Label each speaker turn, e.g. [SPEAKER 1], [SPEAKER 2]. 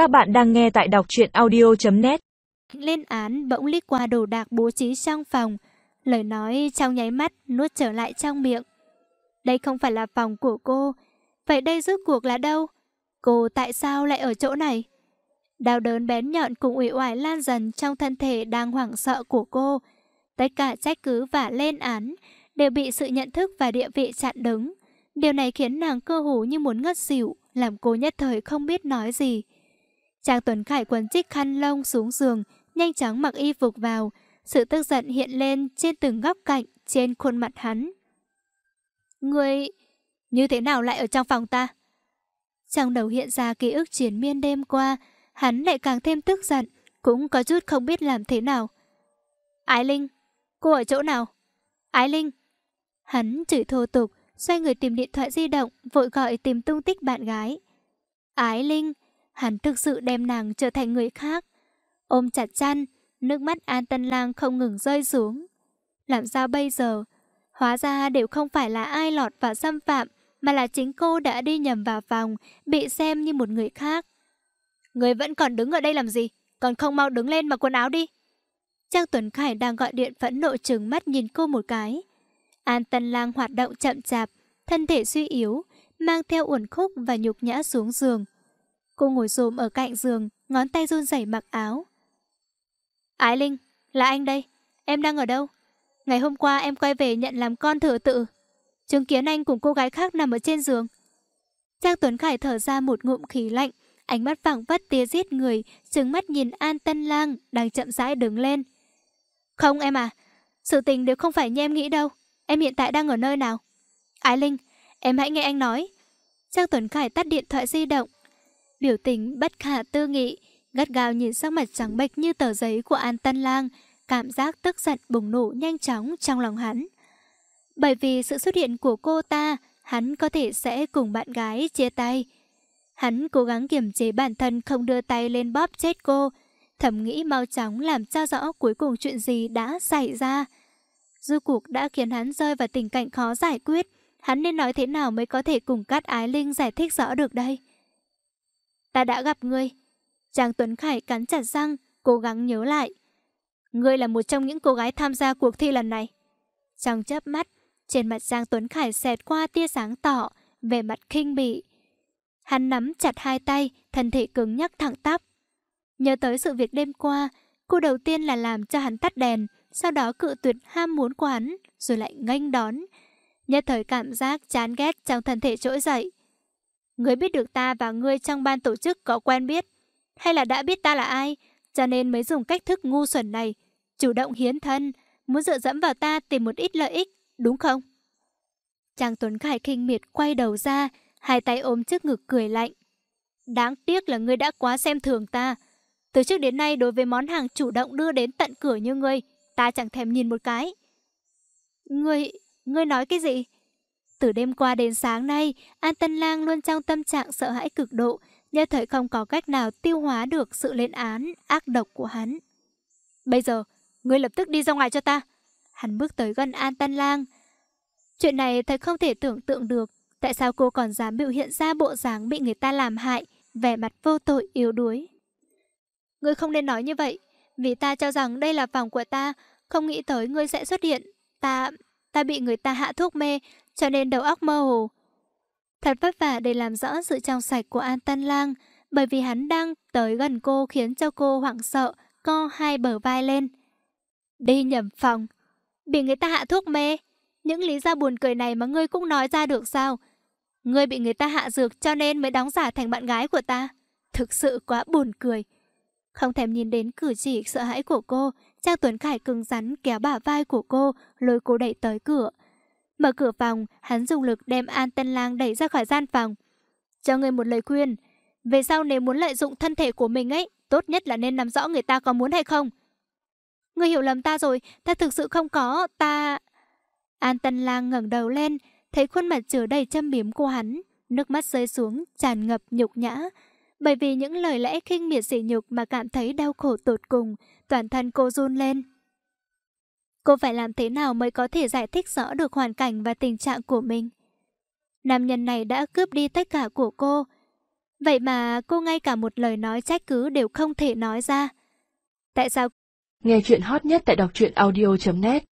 [SPEAKER 1] Các bạn đang nghe tại đọc truyện audio.net
[SPEAKER 2] Lên án bỗng lít qua đồ đạc bố trí trong phòng. Lời nói trong nháy mắt nuốt trở lại trong miệng. Đây không phải là phòng của cô. Vậy đây rốt cuộc là đâu? Cô tại sao lại ở chỗ này? Đau đớn bén nhọn cùng ủy oải lan dần trong thân thể đang hoảng sợ của cô. Tất cả trách cứ và lên án đều bị sự nhận thức và địa vị chặn đứng. Điều này khiến nàng cơ hồ như muốn ngất xỉu, làm cô nhất thời không biết nói gì. Trang Tuấn Khải quấn chiếc khăn lông xuống giường, nhanh chóng mặc y phục vào. Sự tức giận hiện lên trên từng góc cạnh, trên khuôn mặt hắn. Người... như thế nào lại ở trong phòng ta? Trong đầu hiện ra ký ức chiến miên đêm qua, hắn lại càng thêm tức giận, cũng có chút không biết làm thế nào. Ái Linh, cô ở chỗ nào? Ái Linh. Hắn chửi thô tục, xoay người tìm điện thoại di động, vội gọi tìm tung tích bạn gái. Ái Linh, hắn thực sự đem nàng trở thành người khác. Ôm chặt chăn, nước mắt An Tân Lang không ngừng rơi xuống. Làm sao bây giờ? Hóa ra đều không phải là ai lọt vào xâm phạm, mà là chính cô đã đi nhầm vào phòng, bị xem như một người khác. Người vẫn còn đứng ở đây làm gì? Còn không mau đứng lên mà quần áo đi. Trang Tuấn Khải đang gọi điện phẫn nộ trừng mắt nhìn cô một cái. An Tân Lang hoạt động chậm chạp, thân thể suy yếu, mang theo uẩn khúc và nhục nhã xuống giường. Cô ngồi xồm ở cạnh giường, ngón tay run rẩy mặc áo. Ái Linh, là anh đây. Em đang ở đâu? Ngày hôm qua em quay về nhận làm con thừa tự. Chứng kiến anh cùng cô gái khác nằm ở trên giường. Trang Tuấn Khải thở ra một ngụm khí lạnh, ánh mắt phẳng vất tia giết người, trừng mắt nhìn An Tân Lang đang chậm rãi đứng lên. Không em à, sự tình đều không phải như em nghĩ đâu. Em hiện tại đang ở nơi nào? Ái Linh, em hãy nghe anh nói. Trang Tuấn Khải tắt điện thoại di động. Biểu tình bất khả tư nghị, gắt gao nhìn sắc mặt trắng bệch như tờ giấy của An Tân Lang, cảm giác tức giận bùng nổ nhanh chóng trong lòng hắn. Bởi vì sự xuất hiện của cô ta, hắn có thể sẽ cùng bạn gái chia tay. Hắn cố gắng kiềm chế bản thân không đưa tay lên bóp chết cô, thầm nghĩ mau chóng làm cho rõ cuối cùng chuyện gì đã xảy ra. dư cuộc đã khiến hắn rơi vào tình cảnh khó giải quyết, hắn nên nói thế nào mới có thể cùng Cát Ái Linh giải thích rõ được đây? Ta đã gặp ngươi. chàng Tuấn Khải cắn chặt răng, cố gắng nhớ lại. Ngươi là một trong những cô gái tham gia cuộc thi lần này. Trong chớp mắt, trên mặt Giang Tuấn Khải xẹt qua tia sáng tỏ, về mặt khinh bỉ. Hắn nắm chặt hai tay, thân thể cứng nhắc thẳng tắp. Nhớ tới sự việc đêm qua, cô đầu tiên là làm cho hắn tắt đèn, sau đó cự tuyệt ham muốn của hắn, rồi lại nghênh đón. Nhất thời cảm giác chán ghét trong thân thể trỗi dậy. Ngươi biết được ta và ngươi trong ban tổ chức có quen biết, hay là đã biết ta là ai, cho nên mới dùng cách thức ngu xuẩn này, chủ động hiến thân, muốn dựa dẫm vào ta tìm một ít lợi ích, đúng không? Trang Tuấn Khải kinh miệt quay đầu ra, hai tay ôm trước ngực cười lạnh. Đáng tiếc là ngươi đã quá xem thường ta. Từ trước đến nay đối với món hàng chủ động đưa đến tận cửa như ngươi, ta chẳng thèm nhìn một cái. Ngươi, ngươi nói cái gì? Từ đêm qua đến sáng nay, An Tân Lang luôn trong tâm trạng sợ hãi cực độ, như thời không có cách nào tiêu hóa được sự lên án, ác độc của hắn. Bây giờ, ngươi lập tức đi ra ngoài cho ta. Hắn bước tới gần An Tân Lang. Chuyện này thật không thể tưởng tượng được. Tại sao cô còn dám biểu hiện ra bộ dáng bị người ta làm hại, vẻ mặt vô tội yếu đuối. Ngươi không nên nói như vậy, vì ta cho rằng đây là phòng của ta, không nghĩ tới ngươi sẽ xuất hiện. Ta, ta bị người ta hạ thuốc mê, cho nên đầu óc mơ hồ. Thật vất vả để làm rõ sự trong sạch của An Tân Lang, bởi vì hắn đang tới gần cô khiến cho cô hoảng sợ, co hai bờ vai lên. Đi nhầm phòng, bị người ta hạ thuốc mê. Những lý do buồn cười này mà ngươi cũng nói ra được sao? Ngươi bị người ta hạ dược cho nên mới đóng giả thành bạn gái của ta. Thực sự quá buồn cười. Không thèm nhìn đến cử chỉ sợ hãi của cô, Trang Tuấn Khải cứng rắn kéo bả vai của cô, lôi cô đẩy tới cửa. Mở cửa phòng, hắn dùng lực đem An Tân Lang đẩy ra khỏi gian phòng. Cho người một lời khuyên, về sau nếu muốn lợi dụng thân thể của mình ấy, tốt nhất là nên nắm rõ người ta có muốn hay không. người hiểu lầm ta rồi, ta thực sự không có, ta... An Tân Lang ngẩng đầu lên, thấy khuôn mặt chứa đầy châm biếm của hắn, nước mắt rơi xuống, tràn ngập nhục nhã. Bởi vì những lời lẽ khinh miệt sỉ nhục mà cảm thấy đau khổ tột cùng, toàn thân cô run lên. Cô phải làm thế nào mới có thể giải thích rõ được hoàn cảnh và tình trạng của mình? Nam nhân này đã cướp đi tất cả của cô. Vậy mà cô ngay cả một lời nói trách cứ đều không thể nói ra. Tại sao?
[SPEAKER 1] Nghe chuyện hot nhất tại đọc truyện audio.net